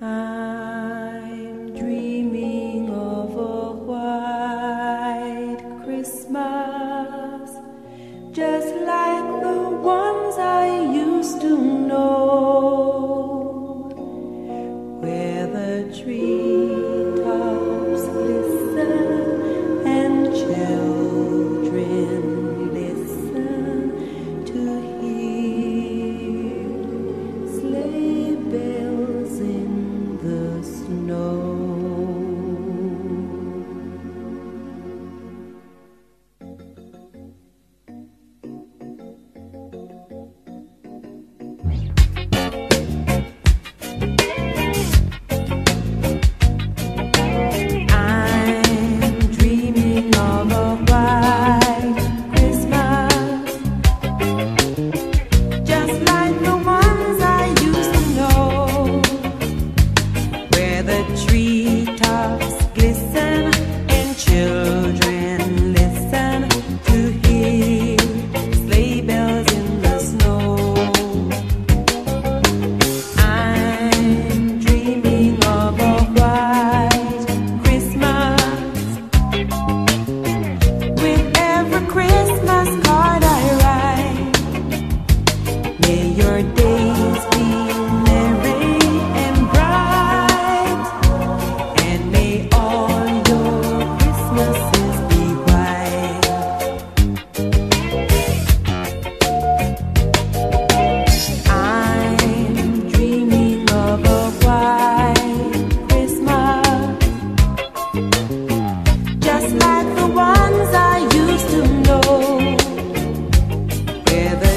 I'm dreaming of a white Christmas, just like the ones I used to know, where the trees. Together.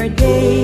your day.